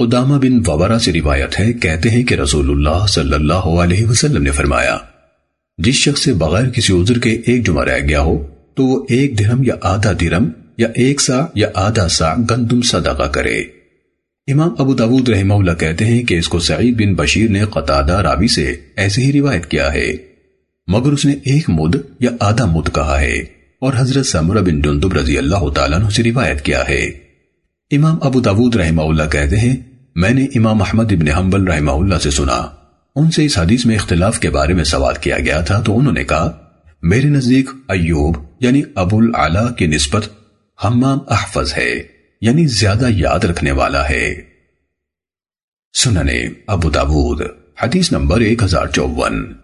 قدامہ بن وورا سے روایت ہے، کہتے ہیں کہ رسول اللہ صلی اللہ علیہ وسلم نے فرمایا، جس شخص سے بغیر کسی عذر کے ایک جمعہ رہ گیا ہو، تو وہ ایک درم یا آدھا درم یا ایک سا یا آدھا سا گندم صدقہ کرے۔ امام ابو داود رحمہ اللہ کہتے ہیں کہ اس کو سعید بن بشیر نے قطادہ راوی سے ایسے ہی روایت کیا ہے۔ مگر اس نے ایک مد یا آدھا مد کہا ہے، اور حضرت سمرہ بن جندب رضی اللہ تعالیٰ سے روایت کیا ہے۔ امام ابو داود رحمہ اللہ کہتے ہیں، میں نے امام احمد ابن حنبل رحمہ اللہ سے سنا۔ ان سے اس حدیث میں اختلاف کے بارے میں سوال کیا گیا تھا تو انہوں نے کہا، میرے نزدیک ایوب یعنی ابو العلا کی نسبت حمام احفظ ہے یعنی زیادہ یاد رکھنے والا ہے۔ سننے ابو داود، حدیث نمبر ایک ہزار چوون